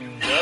Inga